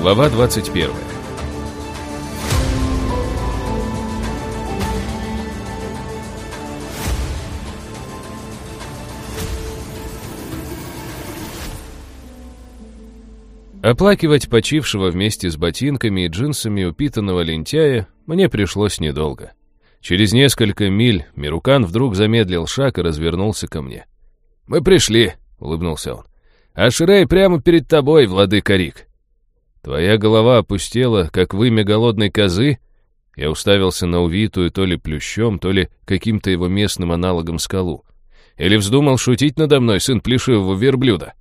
Глава 21 Оплакивать почившего вместе с ботинками и джинсами упитанного лентяя мне пришлось недолго. Через несколько миль Мирукан вдруг замедлил шаг и развернулся ко мне. «Мы пришли», — улыбнулся он. «А Шрей прямо перед тобой, владыка Рик». «Твоя голова опустела, как вымя голодной козы?» Я уставился на увитую то ли плющом, то ли каким-то его местным аналогом скалу. Или вздумал шутить надо мной, сын плешивого верблюда?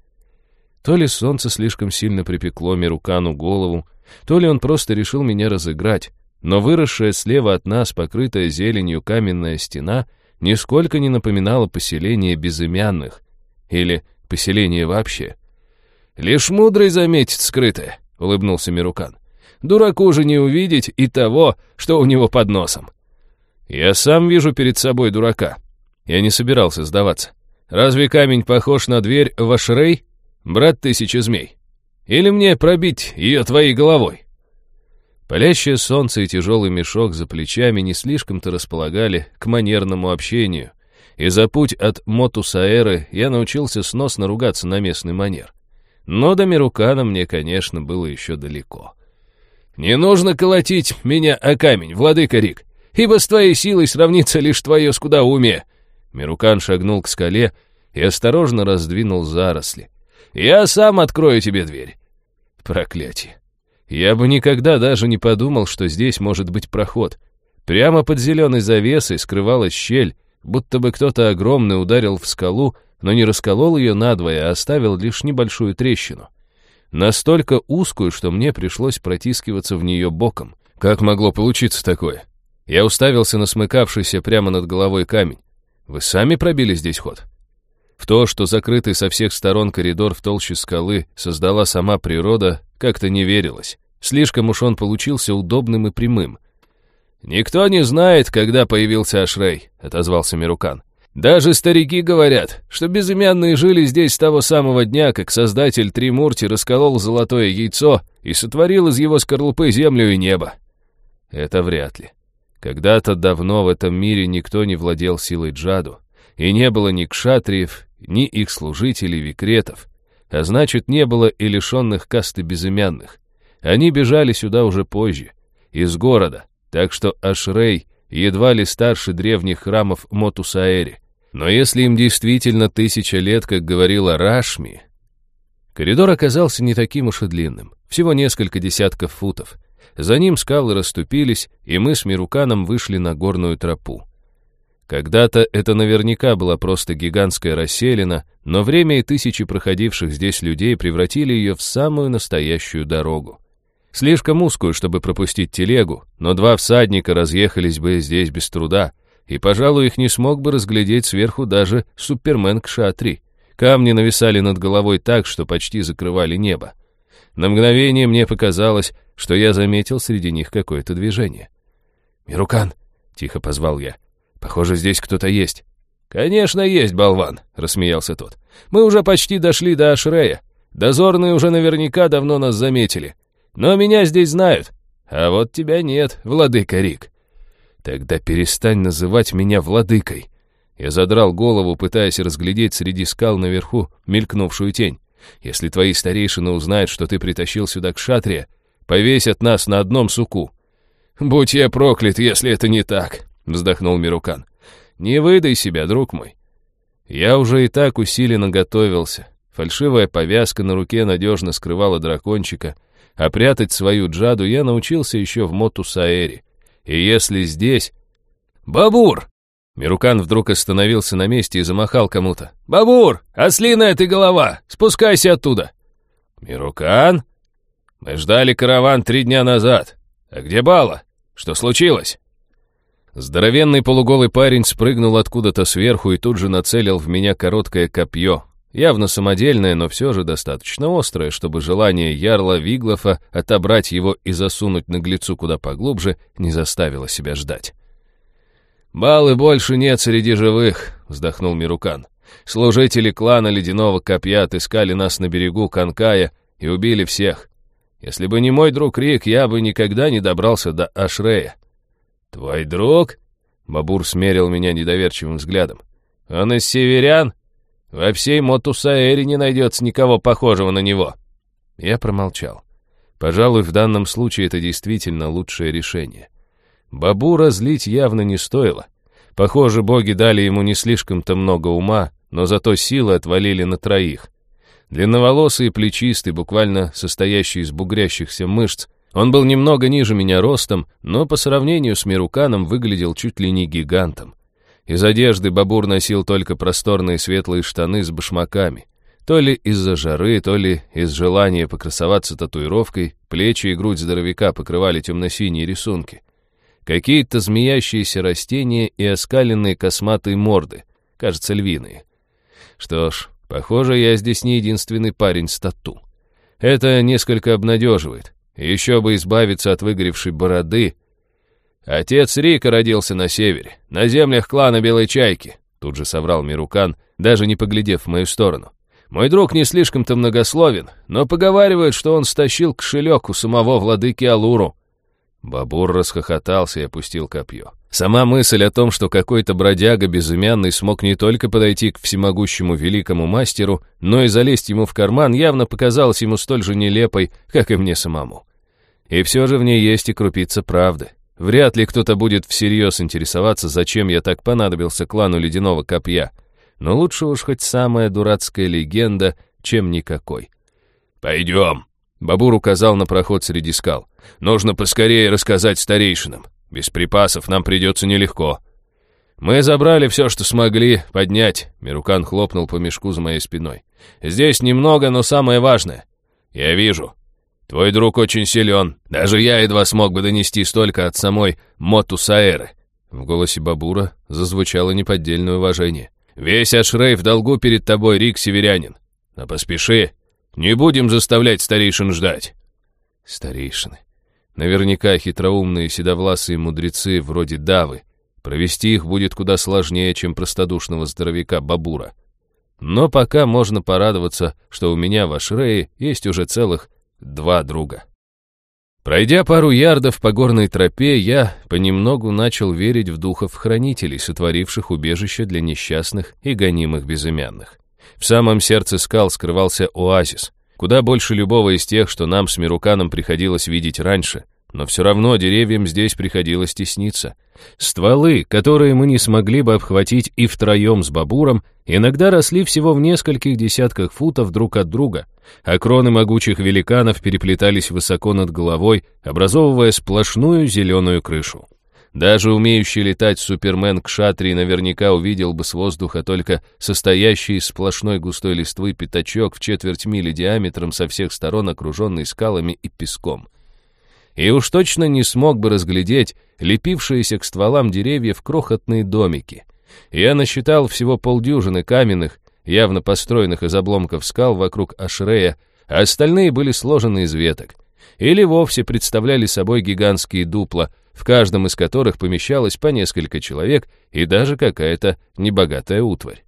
То ли солнце слишком сильно припекло Мирукану голову, то ли он просто решил меня разыграть, но выросшая слева от нас, покрытая зеленью каменная стена, нисколько не напоминала поселение безымянных или поселение вообще. «Лишь мудрый заметит скрытое», — улыбнулся Мирукан. «Дураку же не увидеть и того, что у него под носом». «Я сам вижу перед собой дурака». Я не собирался сдаваться. «Разве камень похож на дверь в Ашрей, брат тысячи змей? Или мне пробить ее твоей головой?» Палящее солнце и тяжелый мешок за плечами не слишком-то располагали к манерному общению, и за путь от Мотусаэры я научился сносно ругаться на местный манер. Но до Мирукана мне, конечно, было еще далеко. «Не нужно колотить меня о камень, владыка Рик, ибо с твоей силой сравнится лишь твое скудоумие!» Мирукан шагнул к скале и осторожно раздвинул заросли. «Я сам открою тебе дверь!» Проклятие! Я бы никогда даже не подумал, что здесь может быть проход. Прямо под зеленой завесой скрывалась щель, будто бы кто-то огромный ударил в скалу, но не расколол ее надвое, а оставил лишь небольшую трещину. Настолько узкую, что мне пришлось протискиваться в нее боком. Как могло получиться такое? Я уставился на смыкавшийся прямо над головой камень. Вы сами пробили здесь ход? В то, что закрытый со всех сторон коридор в толще скалы создала сама природа, как-то не верилось. Слишком уж он получился удобным и прямым. «Никто не знает, когда появился Ашрей», — отозвался Мирукан. «Даже старики говорят, что безымянные жили здесь с того самого дня, как создатель Тримурти расколол золотое яйцо и сотворил из его скорлупы землю и небо». Это вряд ли. Когда-то давно в этом мире никто не владел силой джаду, и не было ни кшатриев, ни их служителей викретов, а значит, не было и лишенных касты безымянных. Они бежали сюда уже позже, из города, так что Ашрей едва ли старше древних храмов Мотусаэри. Но если им действительно тысяча лет, как говорила Рашми... Коридор оказался не таким уж и длинным, всего несколько десятков футов. За ним скалы расступились, и мы с Мируканом вышли на горную тропу. Когда-то это наверняка была просто гигантская расселена, но время и тысячи проходивших здесь людей превратили ее в самую настоящую дорогу. Слишком узкую, чтобы пропустить телегу, но два всадника разъехались бы здесь без труда, и, пожалуй, их не смог бы разглядеть сверху даже Супермен Кша-3. Камни нависали над головой так, что почти закрывали небо. На мгновение мне показалось, что я заметил среди них какое-то движение. «Мирукан!» — тихо позвал я. Похоже, здесь кто-то есть». «Конечно есть, болван», — рассмеялся тот. «Мы уже почти дошли до Ашрея. Дозорные уже наверняка давно нас заметили. Но меня здесь знают. А вот тебя нет, владыка Рик». «Тогда перестань называть меня владыкой». Я задрал голову, пытаясь разглядеть среди скал наверху мелькнувшую тень. «Если твои старейшины узнают, что ты притащил сюда к шатре, повесят нас на одном суку». «Будь я проклят, если это не так», вздохнул Мирукан. «Не выдай себя, друг мой». Я уже и так усиленно готовился. Фальшивая повязка на руке надежно скрывала дракончика, а прятать свою джаду я научился еще в Мотусаэре. И если здесь... «Бабур!» Мирукан вдруг остановился на месте и замахал кому-то. «Бабур! Ослиная ты голова! Спускайся оттуда!» «Мирукан? Мы ждали караван три дня назад. А где Бала? Что случилось?» Здоровенный полуголый парень спрыгнул откуда-то сверху и тут же нацелил в меня короткое копье, явно самодельное, но все же достаточно острое, чтобы желание ярла Виглофа отобрать его и засунуть наглецу куда поглубже не заставило себя ждать. «Балы больше нет среди живых», — вздохнул Мирукан. «Служители клана Ледяного Копья отыскали нас на берегу Канкая и убили всех. Если бы не мой друг Рик, я бы никогда не добрался до Ашрея». «Твой друг?» — Бабур смерил меня недоверчивым взглядом. «Он из северян? Во всей Мотусаэре не найдется никого похожего на него». Я промолчал. Пожалуй, в данном случае это действительно лучшее решение. Бабура злить явно не стоило. Похоже, боги дали ему не слишком-то много ума, но зато силы отвалили на троих. Длинноволосый и плечистый, буквально состоящий из бугрящихся мышц, он был немного ниже меня ростом, но по сравнению с Мируканом выглядел чуть ли не гигантом. Из одежды Бабур носил только просторные светлые штаны с башмаками. То ли из-за жары, то ли из желания покрасоваться татуировкой, плечи и грудь здоровяка покрывали темно-синие рисунки. Какие-то змеящиеся растения и оскаленные косматые морды, кажется, львиные. Что ж, похоже, я здесь не единственный парень с тату. Это несколько обнадеживает. Еще бы избавиться от выгоревшей бороды. Отец Рика родился на севере, на землях клана Белой Чайки, тут же соврал Мирукан, даже не поглядев в мою сторону. Мой друг не слишком-то многословен, но поговаривают, что он стащил кошелек у самого владыки Алуру. Бабур расхохотался и опустил копье. Сама мысль о том, что какой-то бродяга безымянный смог не только подойти к всемогущему великому мастеру, но и залезть ему в карман, явно показалась ему столь же нелепой, как и мне самому. И все же в ней есть и крупица правды. Вряд ли кто-то будет всерьез интересоваться, зачем я так понадобился клану Ледяного Копья. Но лучше уж хоть самая дурацкая легенда, чем никакой. «Пойдем», Бабур указал на проход среди скал. «Нужно поскорее рассказать старейшинам. Без припасов нам придется нелегко». «Мы забрали все, что смогли поднять», — Мирукан хлопнул по мешку за моей спиной. «Здесь немного, но самое важное. Я вижу. Твой друг очень силен. Даже я едва смог бы донести столько от самой Мотусаэры». В голосе Бабура зазвучало неподдельное уважение. «Весь Ашрей в долгу перед тобой, Рик Северянин. Но поспеши, не будем заставлять старейшин ждать. Старейшины. Наверняка хитроумные седовласые мудрецы вроде Давы. Провести их будет куда сложнее, чем простодушного здоровяка Бабура. Но пока можно порадоваться, что у меня в Ашрее есть уже целых два друга. Пройдя пару ярдов по горной тропе, я понемногу начал верить в духов-хранителей, сотворивших убежище для несчастных и гонимых безымянных. В самом сердце скал скрывался оазис, куда больше любого из тех, что нам с Мируканом приходилось видеть раньше. Но все равно деревьям здесь приходилось тесниться. Стволы, которые мы не смогли бы обхватить и втроем с Бабуром, иногда росли всего в нескольких десятках футов друг от друга, а кроны могучих великанов переплетались высоко над головой, образовывая сплошную зеленую крышу. Даже умеющий летать супермен Кшатри наверняка увидел бы с воздуха только состоящий из сплошной густой листвы пятачок в четверть мили диаметром со всех сторон окруженный скалами и песком. И уж точно не смог бы разглядеть лепившиеся к стволам деревьев крохотные домики. Я насчитал всего полдюжины каменных, явно построенных из обломков скал вокруг Ашрея, а остальные были сложены из веток. Или вовсе представляли собой гигантские дупла, в каждом из которых помещалось по несколько человек и даже какая-то небогатая утварь.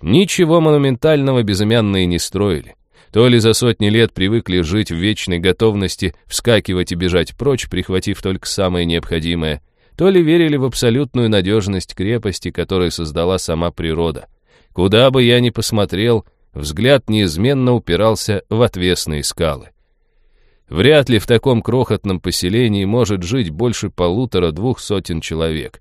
Ничего монументального безымянные не строили. То ли за сотни лет привыкли жить в вечной готовности вскакивать и бежать прочь, прихватив только самое необходимое, то ли верили в абсолютную надежность крепости, которую создала сама природа. Куда бы я ни посмотрел, взгляд неизменно упирался в отвесные скалы. Вряд ли в таком крохотном поселении может жить больше полутора-двух сотен человек.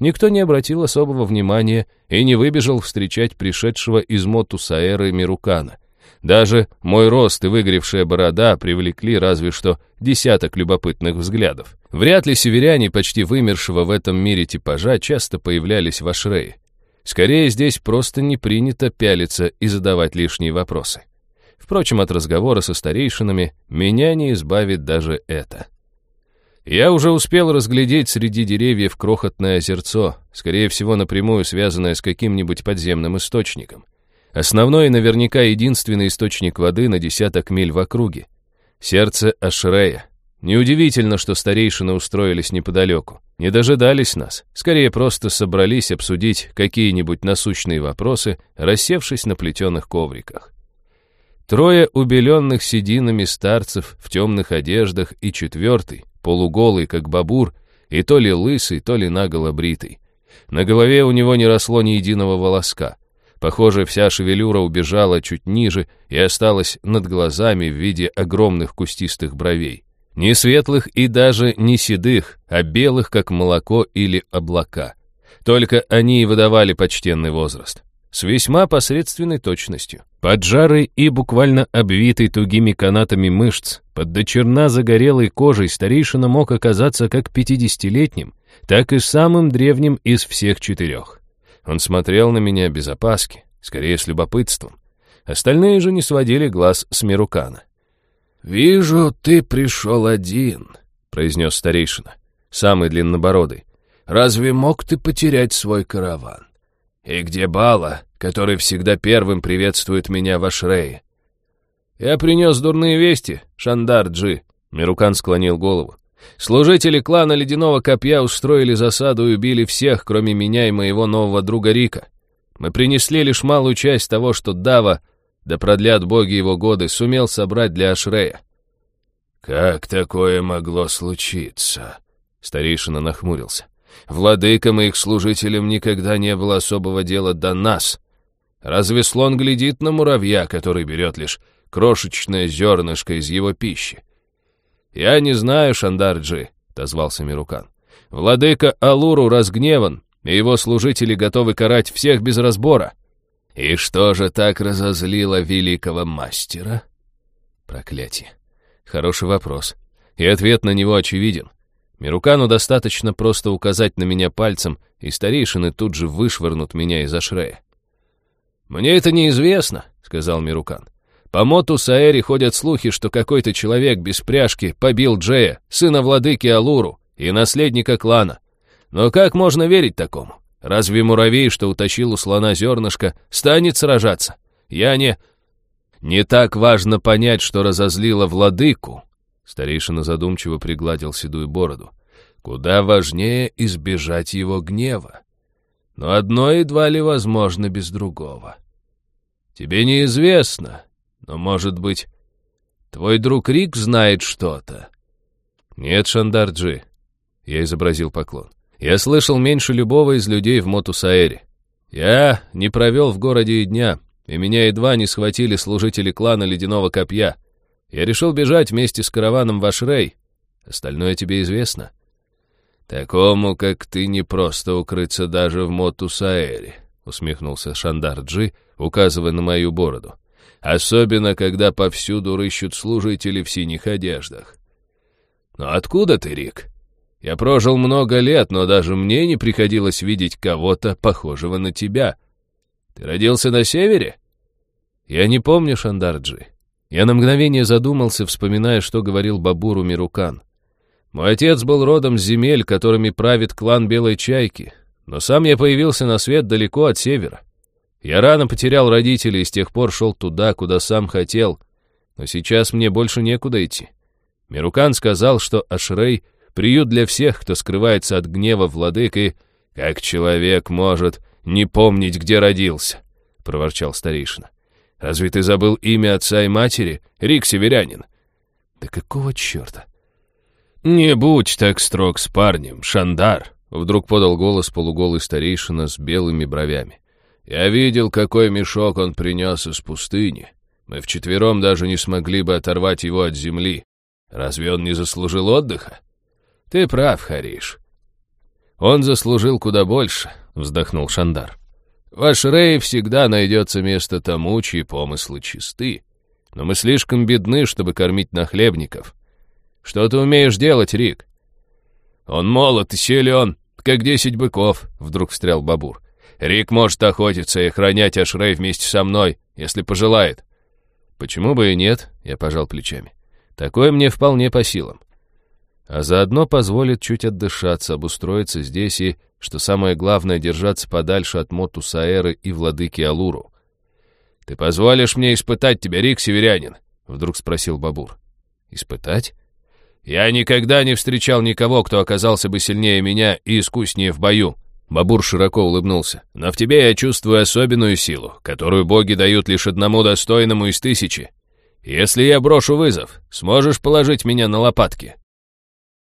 Никто не обратил особого внимания и не выбежал встречать пришедшего из Мотусаэры Мирукана. Даже мой рост и выгоревшая борода привлекли разве что десяток любопытных взглядов. Вряд ли северяне почти вымершего в этом мире типажа часто появлялись в Ашрее. Скорее, здесь просто не принято пялиться и задавать лишние вопросы. Впрочем, от разговора со старейшинами меня не избавит даже это. Я уже успел разглядеть среди деревьев крохотное озерцо, скорее всего, напрямую связанное с каким-нибудь подземным источником. Основной и наверняка единственный источник воды на десяток миль в округе. Сердце Ашрея. Неудивительно, что старейшины устроились неподалеку. Не дожидались нас, скорее просто собрались обсудить какие-нибудь насущные вопросы, рассевшись на плетеных ковриках. трое убеленных сединами старцев в темных одеждах и четвертый, полуголый, как бабур, и то ли лысый, то ли наголо бритый. На голове у него не росло ни единого волоска. Похоже, вся шевелюра убежала чуть ниже и осталась над глазами в виде огромных кустистых бровей. Не светлых и даже не седых, а белых, как молоко или облака. Только они и выдавали почтенный возраст. С весьма посредственной точностью. Поджарый и буквально обвитый тугими канатами мышц, под дочерна загорелой кожей старейшина мог оказаться как пятидесятилетним, так и самым древним из всех четырех. Он смотрел на меня без опаски, скорее с любопытством. Остальные же не сводили глаз с Мирукана. «Вижу, ты пришел один», — произнес старейшина, самый длиннобородый. «Разве мог ты потерять свой караван? И где Бала, который всегда первым приветствует меня в Ашрее?» «Я принес дурные вести, Шандар Джи», — Мирукан склонил голову. Служители клана Ледяного Копья устроили засаду и убили всех, кроме меня и моего нового друга Рика. Мы принесли лишь малую часть того, что Дава, да продлят боги его годы, сумел собрать для Ашрея. «Как такое могло случиться?» Старейшина нахмурился. «Владыкам и их служителям никогда не было особого дела до нас. Разве слон глядит на муравья, который берет лишь крошечное зернышко из его пищи? «Я не знаю, Шандарджи», — отозвался Мирукан. «Владыка Алуру разгневан, и его служители готовы карать всех без разбора». «И что же так разозлило великого мастера?» Проклятие. Хороший вопрос. И ответ на него очевиден. Мирукану достаточно просто указать на меня пальцем, и старейшины тут же вышвырнут меня из Ашрея. «Мне это неизвестно», — сказал Мирукан. По моту Саэри ходят слухи, что какой-то человек без пряжки побил Джея, сына владыки Алуру и наследника клана. Но как можно верить такому? Разве муравей, что утащил у слона зернышко, станет сражаться? Я не... Не так важно понять, что разозлило владыку. Старейшина задумчиво пригладил седую бороду. Куда важнее избежать его гнева. Но одно едва ли возможно без другого. Тебе неизвестно, но, может быть, твой друг Рик знает что-то?» «Нет, Шандарджи», — я изобразил поклон. «Я слышал меньше любого из людей в Мотусаэре. Я не провел в городе и дня, и меня едва не схватили служители клана Ледяного Копья. Я решил бежать вместе с караваном в Ашрей. Остальное тебе известно». «Такому, как ты, не просто укрыться даже в Мотусаэре», — усмехнулся Шандарджи, указывая на мою бороду. Особенно, когда повсюду рыщут служители в синих одеждах. Но откуда ты, Рик? Я прожил много лет, но даже мне не приходилось видеть кого-то, похожего на тебя. Ты родился на севере? Я не помню, Шандарджи. Я на мгновение задумался, вспоминая, что говорил Бабуру Мирукан. Мой отец был родом с земель, которыми правит клан Белой Чайки, но сам я появился на свет далеко от севера. Я рано потерял родителей и с тех пор шел туда, куда сам хотел. Но сейчас мне больше некуда идти. Мирукан сказал, что Ашрей — приют для всех, кто скрывается от гнева владык, и как человек может не помнить, где родился, — проворчал старейшина. Разве ты забыл имя отца и матери, Рик Северянин? Да какого черта? Не будь так строг с парнем, Шандар, — вдруг подал голос полуголый старейшина с белыми бровями. Я видел, какой мешок он принес из пустыни. Мы вчетвером даже не смогли бы оторвать его от земли. Разве он не заслужил отдыха? Ты прав, Хариш. Он заслужил куда больше, вздохнул Шандар. В Ашрее всегда найдется место тому, чьи помыслы чисты. Но мы слишком бедны, чтобы кормить нахлебников. Что ты умеешь делать, Рик? Он молод и силен, как десять быков, вдруг встрял Бабур. Рик может охотиться и охранять Ашрей вместе со мной, если пожелает». «Почему бы и нет?» — я пожал плечами. «Такое мне вполне по силам. А заодно позволит чуть отдышаться, обустроиться здесь и, что самое главное, держаться подальше от Моту Саэры и владыки Алуру». «Ты позволишь мне испытать тебя, Рик, северянин?» — вдруг спросил Бабур. «Испытать?» «Я никогда не встречал никого, кто оказался бы сильнее меня и искуснее в бою», Бабур широко улыбнулся. «Но в тебе я чувствую особенную силу, которую боги дают лишь одному достойному из тысячи. Если я брошу вызов, сможешь положить меня на лопатки?»